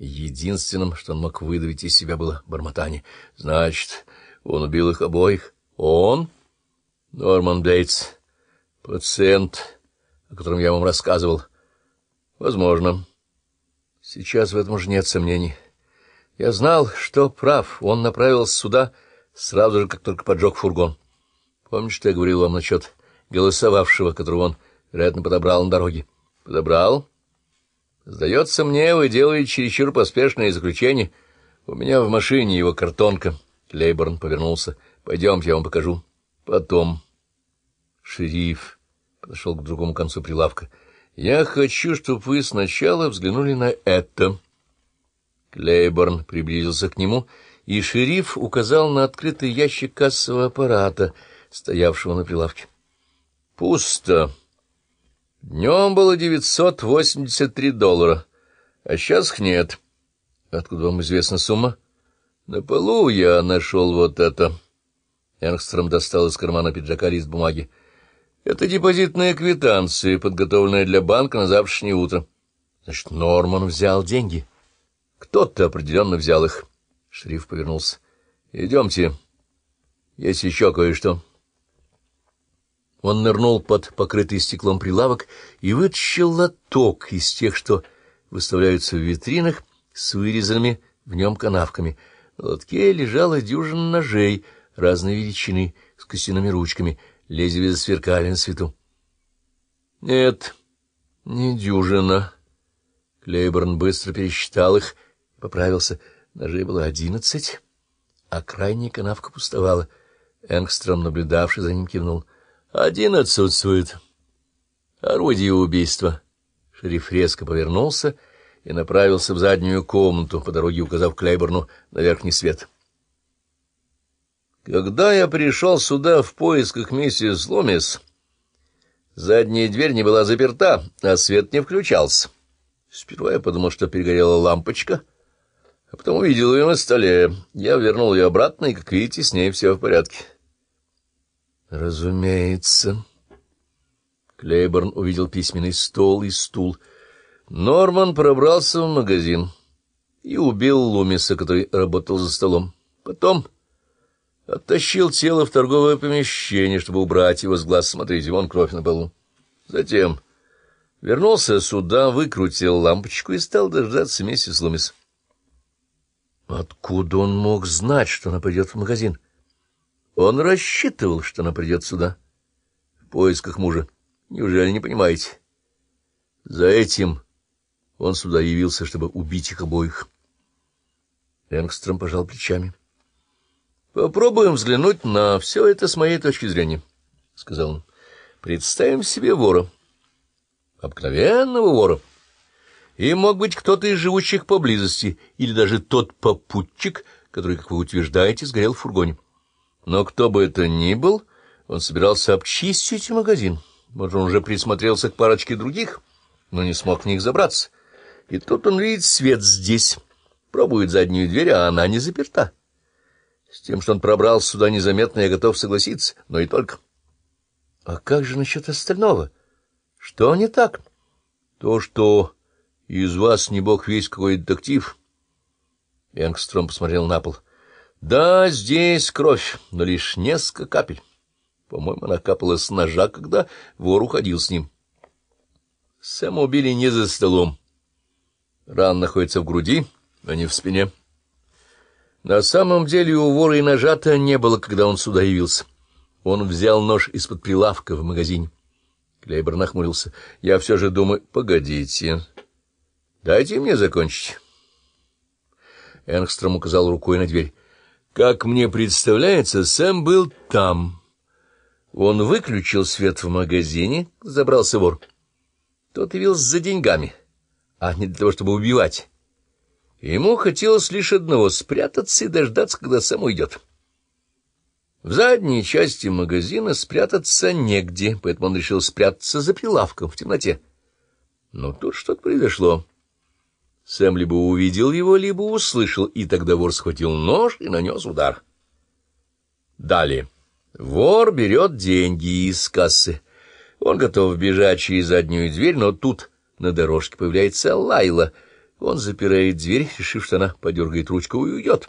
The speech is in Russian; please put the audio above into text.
Единственным, что он мог выдавить из себя, было бормотание. Значит, он убил их обоих? Он? Норман Бейтс, пациент, о котором я вам рассказывал. Возможно. Сейчас в этом уже нет сомнений. Я знал, что прав. Он направился сюда сразу же, как только поджег фургон. Помнишь, что я говорил вам насчет голосовавшего, которого он, вероятно, подобрал на дороге? Подобрал? Сдается мне, вы делаете чересчур поспешное заключение. У меня в машине его картонка. Клейборн повернулся. Пойдемте, я вам покажу. Потом. Шериф подошел к другому концу прилавка. Я хочу, чтобы вы сначала взглянули на это. Клейборн приблизился к нему, и шериф указал на открытый ящик кассового аппарата, стоявшего на прилавке. Пусто. Днем было девятьсот восемьдесят три доллара, а сейчас их нет. Откуда вам известна сумма? На полу я нашел вот это. Эрнгстром достал из кармана пиджака лист бумаги. Это депозитная квитанция, подготовленная для банка на завтрашнее утро. Значит, Норман взял деньги. Кто-то определенно взял их. Шриф повернулся. Идемте. Есть еще кое-что. Он нырнул под покрытый стеклом прилавок и вытащил лоток из тех, что выставляются в витринах с вырезанными в нем канавками. В лотке лежала дюжина ножей разной величины с костяными ручками, лезвия засверкали на свету. — Нет, не дюжина. Клейборн быстро пересчитал их и поправился. Ножей было одиннадцать, а крайняя канавка пустовала. Энгстром, наблюдавший за ним, кивнул — один отсутствует. Орудие убийства. Шериф резко повернулся и направился в заднюю комнату, по дороге указав Клейборну на верхний свет. Когда я пришел сюда в поисках миссис Ломис, задняя дверь не была заперта, а свет не включался. Сперва я подумал, что перегорела лампочка, а потом увидел ее на столе. Я вернул ее обратно, и, как видите, с ней все в порядке. Разумеется. Клейборн увидел письменный стол и стул. Норман пробрался в магазин и убил Лумиса, который работал за столом. Потом оттащил тело в торговое помещение, чтобы убрать его с глаз. Смотрите, вон кровь на полу. Затем вернулся сюда, выкрутил лампочку и стал дождаться миссис Лумис. Откуда он мог знать, что она пойдет в магазин? — он рассчитывал, что она придет сюда, в поисках мужа. Неужели не понимаете? За этим он сюда явился, чтобы убить их обоих. Энгстром пожал плечами. — Попробуем взглянуть на все это с моей точки зрения, — сказал он. — Представим себе вора. Обыкновенного вора. И мог быть кто-то из живущих поблизости, или даже тот попутчик, который, как вы утверждаете, сгорел в фургоне. — но кто бы это ни был, он собирался обчистить магазин. Может, он уже присмотрелся к парочке других, но не смог в них забраться. И тут он видит свет здесь, пробует заднюю дверь, а она не заперта. С тем, что он пробрался сюда незаметно, я готов согласиться, но и только. А как же насчет остального? Что не так? То, что из вас не бог весь какой детектив. Энгстром посмотрел на пол — да, здесь кровь, но лишь несколько капель. По-моему, она капала с ножа, когда вор уходил с ним. Сэма убили не за столом. Ран находится в груди, а не в спине. На самом деле у вора и ножа-то не было, когда он сюда явился. Он взял нож из-под прилавка в магазине. Клейбер нахмурился. Я все же думаю... Погодите. Дайте мне закончить. Энгстром указал рукой на дверь. Как мне представляется, Сэм был там. Он выключил свет в магазине, забрался вор. Тот явился за деньгами, а не для того, чтобы убивать. Ему хотелось лишь одного — спрятаться и дождаться, когда Сэм уйдет. В задней части магазина спрятаться негде, поэтому он решил спрятаться за прилавком в темноте. Но тут что-то произошло. Сэм либо увидел его, либо услышал, и тогда вор схватил нож и нанес удар. Далее. Вор берет деньги из кассы. Он готов бежать через заднюю дверь, но тут на дорожке появляется Лайла. Он запирает дверь, решив, что она подергает ручку и уйдет.